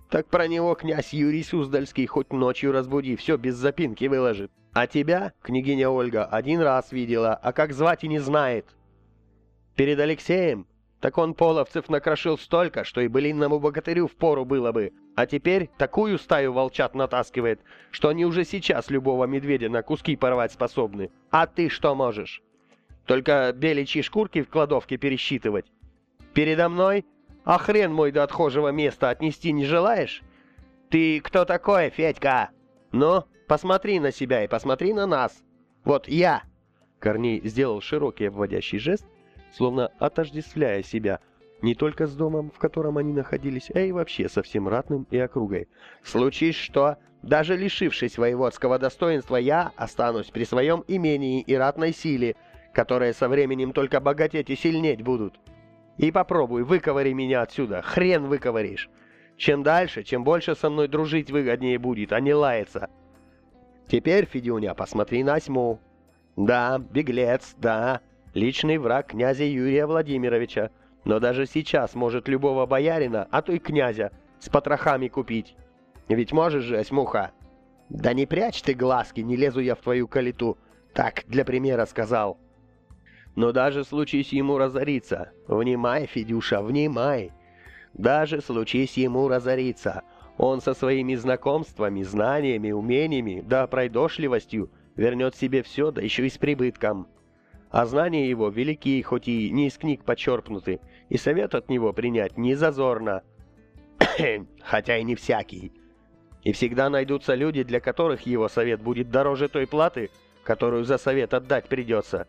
Так про него князь Юрий Суздальский хоть ночью разбуди, все без запинки выложит. А тебя, княгиня Ольга, один раз видела, а как звать и не знает. Перед Алексеем? Так он половцев накрошил столько, что и былинному богатырю впору было бы. А теперь такую стаю волчат натаскивает, что они уже сейчас любого медведя на куски порвать способны. А ты что можешь? Только беличьи шкурки в кладовке пересчитывать? Передо мной а хрен мой до отхожего места отнести не желаешь? Ты кто такой, Федька? Ну, посмотри на себя и посмотри на нас. Вот я!» Корней сделал широкий обводящий жест, словно отождествляя себя не только с домом, в котором они находились, а и вообще со всем ратным и округой. «Случись что, даже лишившись воеводского достоинства, я останусь при своем имении и ратной силе, которые со временем только богатеть и сильнеть будут. И попробуй, выковыри меня отсюда. Хрен выковыришь. Чем дальше, чем больше со мной дружить выгоднее будет, а не лаяться. Теперь, Федюня, посмотри на осьму. Да, беглец, да, личный враг князя Юрия Владимировича. Но даже сейчас может любого боярина, а то и князя, с потрохами купить. Ведь можешь же, осьмуха? Да не прячь ты глазки, не лезу я в твою калиту. Так, для примера сказал. Но даже случись ему разориться, внимай, Федюша, внимай, даже случись ему разориться, он со своими знакомствами, знаниями, умениями, да пройдошливостью вернет себе все, да еще и с прибытком. А знания его велики, хоть и не из книг почерпнуты, и совет от него принять не зазорно, хотя и не всякий. И всегда найдутся люди, для которых его совет будет дороже той платы, которую за совет отдать придется.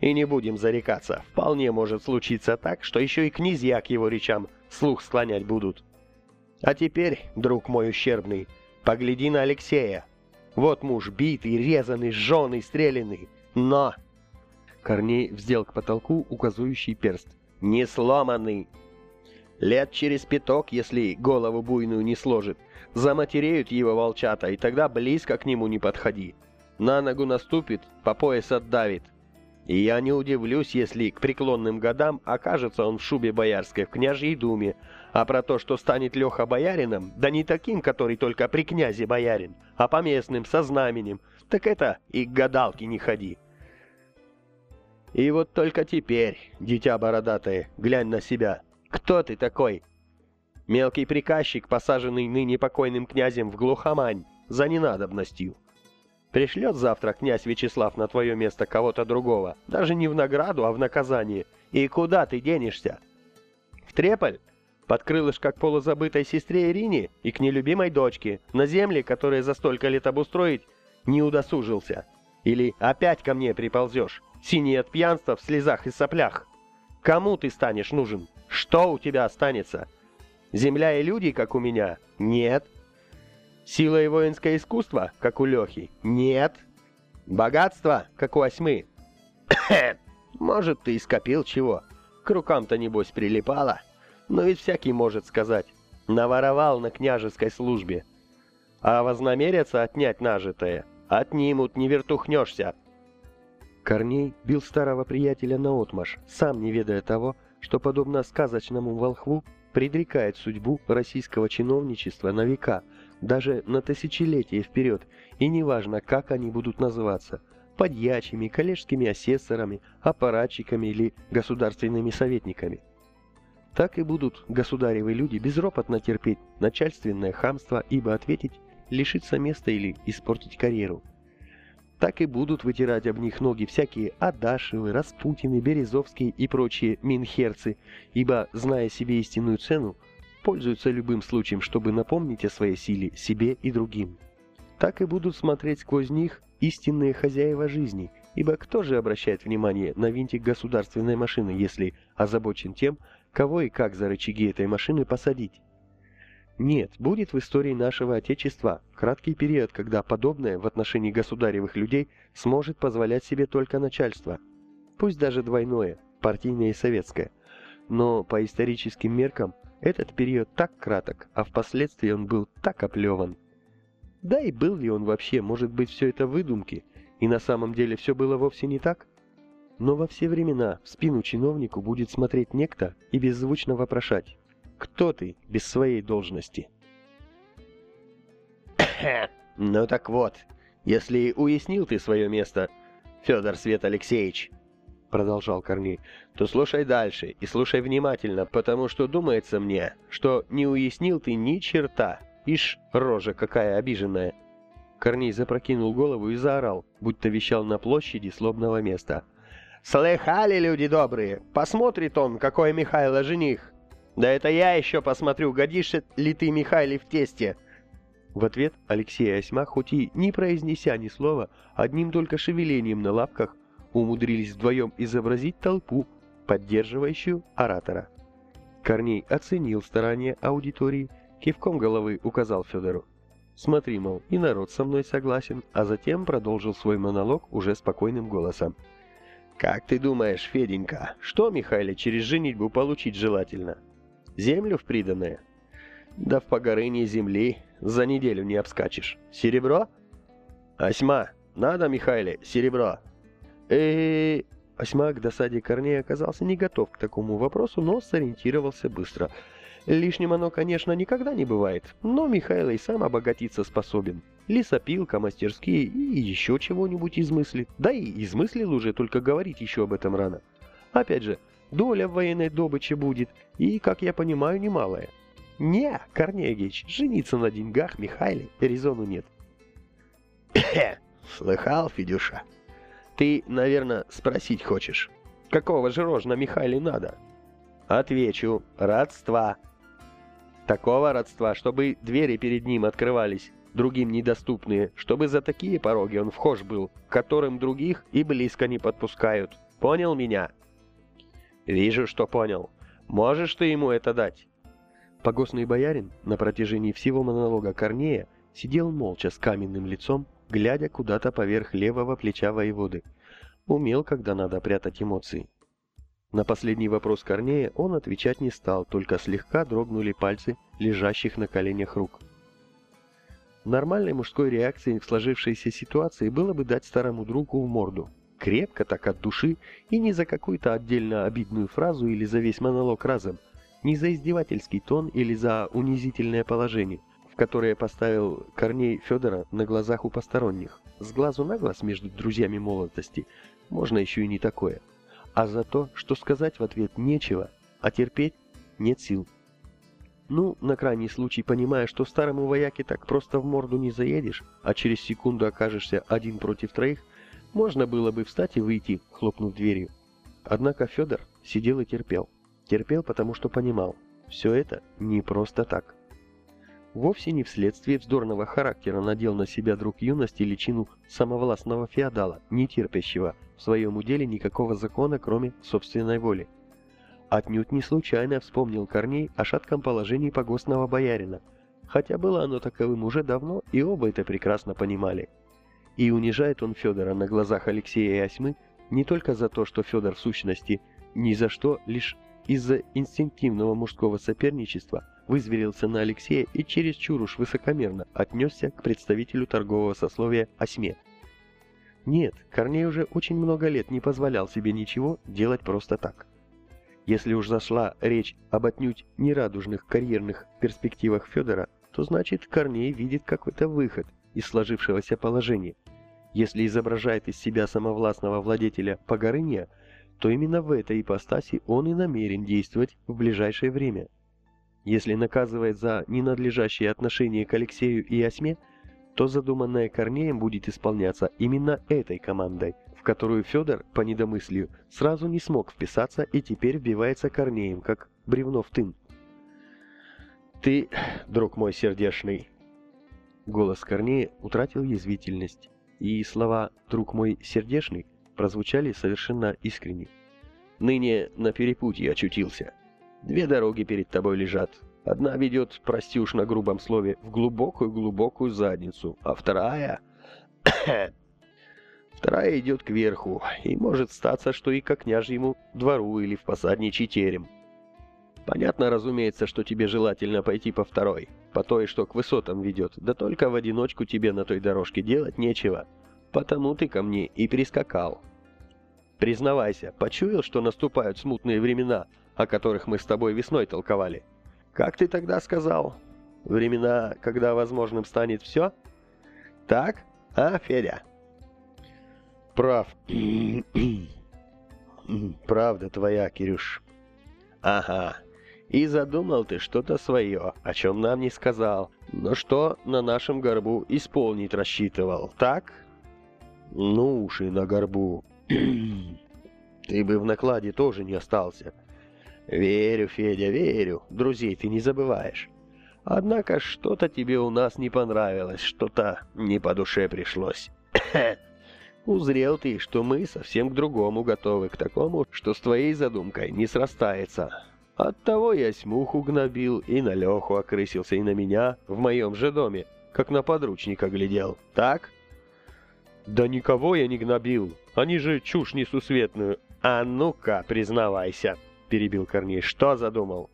И не будем зарекаться, вполне может случиться так, что еще и князья к его речам слух склонять будут. А теперь, друг мой ущербный, погляди на Алексея. Вот муж битый, резанный, сжженный, стрелянный. Но...» Корней вздел к потолку указующий перст. «Не сломанный!» Лет через пяток, если голову буйную не сложит, заматереют его волчата, и тогда близко к нему не подходи. На ногу наступит, по пояс отдавит. И я не удивлюсь, если к преклонным годам окажется он в шубе боярской в княжьей думе, а про то, что станет Леха боярином, да не таким, который только при князе боярин, а поместным, со знаменем, так это и к гадалке не ходи. И вот только теперь, дитя бородатое, глянь на себя. Кто ты такой? Мелкий приказчик, посаженный ныне покойным князем в глухомань, за ненадобностью. Пришлет завтра князь Вячеслав на твое место кого-то другого, даже не в награду, а в наказание. И куда ты денешься? В Треполь? Под крылышко к полузабытой сестре Ирине и к нелюбимой дочке, на земле, которые за столько лет обустроить не удосужился. Или опять ко мне приползешь, синий от пьянства в слезах и соплях. Кому ты станешь нужен? Что у тебя останется? Земля и люди, как у меня? Нет. Сила и воинское искусство, как у Лехи? Нет. Богатство, как у Осьмы? Может, ты и скопил чего. К рукам-то, небось, прилипало. Но ведь всякий может сказать. Наворовал на княжеской службе. А вознамерятся отнять нажитое. Отнимут, не вертухнешься. Корней бил старого приятеля наотмашь, сам не ведая того, что, подобно сказочному волхву, предрекает судьбу российского чиновничества на века – даже на тысячелетия вперед, и неважно, как они будут называться – подьячими, коллежскими асессорами, аппаратчиками или государственными советниками. Так и будут государевы люди безропотно терпеть начальственное хамство, ибо ответить – лишиться места или испортить карьеру. Так и будут вытирать об них ноги всякие Адашевы, Распутины, Березовские и прочие минхерцы, ибо, зная себе истинную цену, пользуются любым случаем, чтобы напомнить о своей силе себе и другим. Так и будут смотреть сквозь них истинные хозяева жизни, ибо кто же обращает внимание на винтик государственной машины, если озабочен тем, кого и как за рычаги этой машины посадить? Нет, будет в истории нашего Отечества краткий период, когда подобное в отношении государевых людей сможет позволять себе только начальство. Пусть даже двойное, партийное и советское. Но по историческим меркам этот период так краток, а впоследствии он был так оплеван. Да и был ли он вообще, может быть, все это выдумки, и на самом деле все было вовсе не так? Но во все времена в спину чиновнику будет смотреть некто и беззвучно вопрошать «Кто ты без своей должности?» «Ну так вот, если уяснил ты свое место, Федор Свет Алексеевич, — продолжал Корней, — то слушай дальше и слушай внимательно, потому что думается мне, что не уяснил ты ни черта. Ишь, рожа какая обиженная. Корней запрокинул голову и заорал, будто вещал на площади слобного места — «Слыхали, люди добрые? Посмотрит он, какой Михайло жених! Да это я еще посмотрю, годишься ли ты, Михайле, в тесте!» В ответ Алексей Осьма, хоть и не произнеся ни слова, одним только шевелением на лапках, умудрились вдвоем изобразить толпу, поддерживающую оратора. Корней оценил старания аудитории, кивком головы указал Федору. «Смотри, мол, и народ со мной согласен», а затем продолжил свой монолог уже спокойным голосом. «Как ты думаешь, Феденька, что Михайле через женитьбу получить желательно? Землю в приданное? Да в погорынии земли за неделю не обскачешь. Серебро? Осьма, надо, Михайле, серебро!» э Осьма к досаде Корней оказался не готов к такому вопросу, но сориентировался быстро. Лишним оно, конечно, никогда не бывает, но Михаил и сам обогатиться способен лесопилка, мастерские и еще чего-нибудь измыслит. Да и измыслил уже, только говорить еще об этом рано. Опять же, доля в военной добыче будет, и, как я понимаю, немалая. Не, Корнегич, жениться на деньгах Михайле резону нет. Слыхал, Федюша? Ты, наверное, спросить хочешь, какого же рожна Михайле надо? Отвечу, родства. Такого родства, чтобы двери перед ним открывались, другим недоступные, чтобы за такие пороги он вхож был, которым других и близко не подпускают. Понял меня? Вижу, что понял. Можешь ты ему это дать? Погостный боярин на протяжении всего монолога Корнея сидел молча с каменным лицом, глядя куда-то поверх левого плеча воеводы. Умел, когда надо прятать эмоции. На последний вопрос Корнея он отвечать не стал, только слегка дрогнули пальцы лежащих на коленях рук. Нормальной мужской реакцией в сложившейся ситуации было бы дать старому другу в морду. Крепко так от души и не за какую-то отдельно обидную фразу или за весь монолог разом, не за издевательский тон или за унизительное положение, в которое поставил Корней Федора на глазах у посторонних. С глазу на глаз между друзьями молодости можно еще и не такое. А за то, что сказать в ответ нечего, а терпеть нет сил. Ну, на крайний случай, понимая, что старому вояке так просто в морду не заедешь, а через секунду окажешься один против троих, можно было бы встать и выйти, хлопнув дверью. Однако Федор сидел и терпел. Терпел, потому что понимал, все это не просто так. Вовсе не вследствие вздорного характера надел на себя друг юности личину самовластного феодала, не терпящего в своем уделе никакого закона, кроме собственной воли. Отнюдь не случайно вспомнил Корней о шатком положении погостного боярина, хотя было оно таковым уже давно, и оба это прекрасно понимали. И унижает он Федора на глазах Алексея и Осьмы не только за то, что Федор в сущности ни за что, лишь из-за инстинктивного мужского соперничества вызверился на Алексея и чересчур уж высокомерно отнесся к представителю торгового сословия Осьме. Нет, Корней уже очень много лет не позволял себе ничего делать просто так. Если уж зашла речь об отнюдь нерадужных карьерных перспективах Федора, то значит Корней видит какой-то выход из сложившегося положения. Если изображает из себя самовластного владетеля Погорыня, то именно в этой ипостаси он и намерен действовать в ближайшее время. Если наказывает за ненадлежащее отношение к Алексею и Осьме, то задуманное Корнеем будет исполняться именно этой командой – которую Федор, по недомыслию, сразу не смог вписаться и теперь вбивается Корнеем, как бревно в тын. «Ты, друг мой сердешный!» Голос Корнея утратил язвительность, и слова «друг мой сердешный» прозвучали совершенно искренне. «Ныне на перепутье очутился. Две дороги перед тобой лежат. Одна ведет, прости уж на грубом слове, в глубокую-глубокую задницу, а вторая... Вторая идет кверху, и может статься, что и к княжьему двору или в посадничий терем. Понятно, разумеется, что тебе желательно пойти по второй, по той, что к высотам ведет, да только в одиночку тебе на той дорожке делать нечего. Потому ты ко мне и прискакал. Признавайся, почуял, что наступают смутные времена, о которых мы с тобой весной толковали? Как ты тогда сказал? Времена, когда возможным станет все? Так, а, Федя? Прав. Правда твоя, Кирюш. Ага. И задумал ты что-то свое, о чем нам не сказал, но что на нашем горбу исполнить рассчитывал, так? Ну уж и на горбу. Ты бы в накладе тоже не остался. Верю, Федя, верю. Друзей ты не забываешь. Однако что-то тебе у нас не понравилось, что-то не по душе пришлось. Узрел ты, что мы совсем к другому готовы, к такому, что с твоей задумкой не срастается. Оттого я смуху гнобил, и на Леху окрысился, и на меня в моем же доме, как на подручника глядел. Так? Да никого я не гнобил. Они же чушь несусветную. А ну-ка, признавайся, перебил Корней. Что задумал?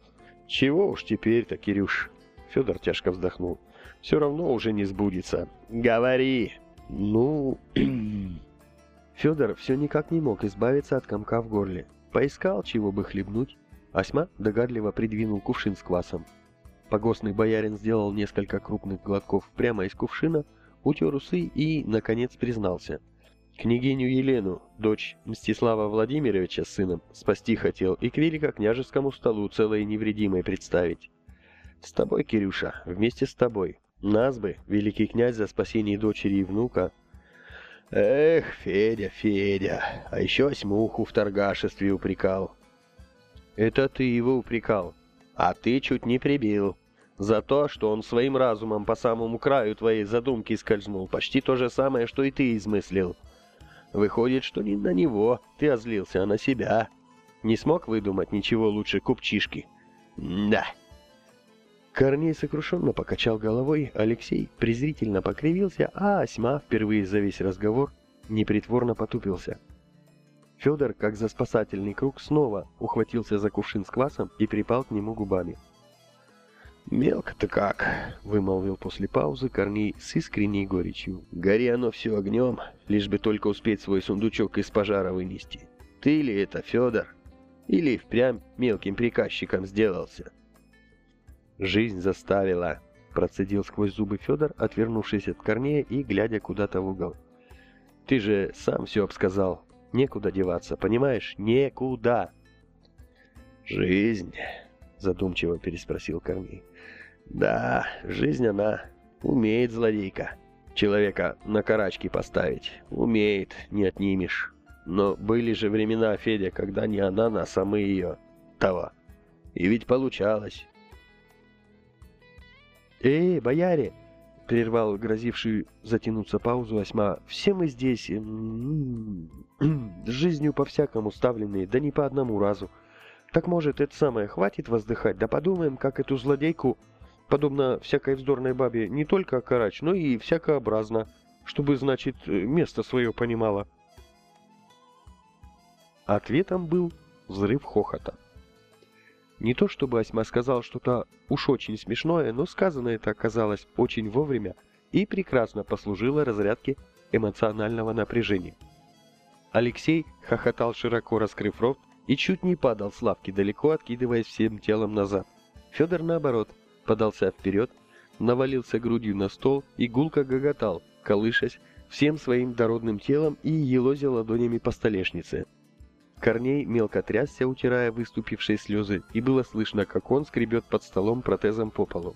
Чего уж теперь-то, Кирюш? Федор тяжко вздохнул. Все равно уже не сбудется. Говори. Ну... Федор все никак не мог избавиться от комка в горле. Поискал, чего бы хлебнуть. Осьма догадливо придвинул кувшин с квасом. Погостный боярин сделал несколько крупных глотков прямо из кувшина, утер усы и, наконец, признался. Княгиню Елену, дочь Мстислава Владимировича с сыном, спасти хотел и к великокняжескому столу целой невредимой представить. С тобой, Кирюша, вместе с тобой. Нас бы, великий князь, за спасение дочери и внука. Эх, Федя, Федя, а еще осьмуху в торгашестве упрекал. Это ты его упрекал, а ты чуть не прибил. За то, что он своим разумом по самому краю твоей задумки скользнул, почти то же самое, что и ты измыслил. Выходит, что не на него ты озлился, а на себя. Не смог выдумать ничего лучше купчишки. Да. Корней сокрушенно покачал головой, Алексей презрительно покривился, а Осьма впервые за весь разговор непритворно потупился. Федор, как за спасательный круг, снова ухватился за кувшин с квасом и припал к нему губами. «Мелко-то как!» — вымолвил после паузы Корней с искренней горечью. «Гори оно все огнем, лишь бы только успеть свой сундучок из пожара вынести. Ты ли это, Федор? Или впрямь мелким приказчиком сделался?» Жизнь заставила, процедил сквозь зубы Федор, отвернувшись от Корнея и глядя куда-то в угол. Ты же сам все обсказал. Некуда деваться, понимаешь? Некуда. Жизнь, задумчиво переспросил Корней. Да, жизнь она умеет, злодейка. Человека на карачки поставить. Умеет, не отнимешь. Но были же времена, Федя, когда не она нас, а мы ее. Того. И ведь получалось. «Эй, бояре!» — прервал грозивший затянуться паузу осьма. «Все мы здесь жизнью по-всякому ставленные, да не по одному разу. Так, может, это самое, хватит воздыхать, да подумаем, как эту злодейку, подобно всякой вздорной бабе, не только карач, но и всякообразно, чтобы, значит, место свое понимала». Ответом был взрыв хохота. Не то чтобы Осьма сказал что-то уж очень смешное, но сказано это оказалось очень вовремя и прекрасно послужило разрядке эмоционального напряжения. Алексей хохотал широко раскрыв рот и чуть не падал с лавки, далеко откидываясь всем телом назад. Федор, наоборот, подался вперед, навалился грудью на стол и гулко гоготал, колышась всем своим дородным телом и елозя ладонями по столешнице. Корней мелко трясся, утирая выступившие слезы, и было слышно, как он скребет под столом протезом по полу.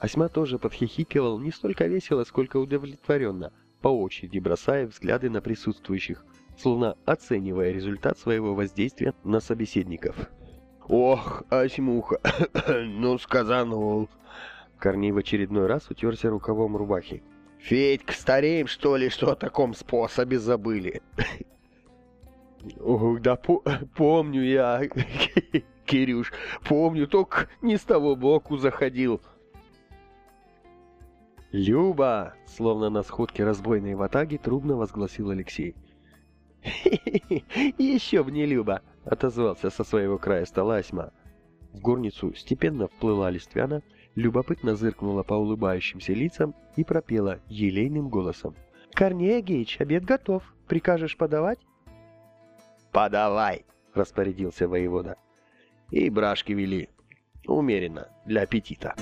Осьма тоже подхихикивал не столько весело, сколько удовлетворенно, по очереди бросая взгляды на присутствующих, словно оценивая результат своего воздействия на собеседников. «Ох, Осьмуха, ну сказанул!» Корней в очередной раз утерся рукавом рубахи. «Федька, стареем, что ли, что о таком способе забыли?» Да по помню я. Кирюш, помню, только не с того боку заходил. «Люба!» — словно на сходке разбойной ватаги трубно возгласил Алексей. «Хе-хе-хе, еще б не Люба!» — отозвался со своего края стола Осьма. В горницу степенно вплыла Листвяна, любопытно зыркнула по улыбающимся лицам и пропела елейным голосом. «Корней Агеич, обед готов. Прикажешь подавать?» «Подавай!» — распорядился воевода. И брашки вели. Умеренно, для аппетита.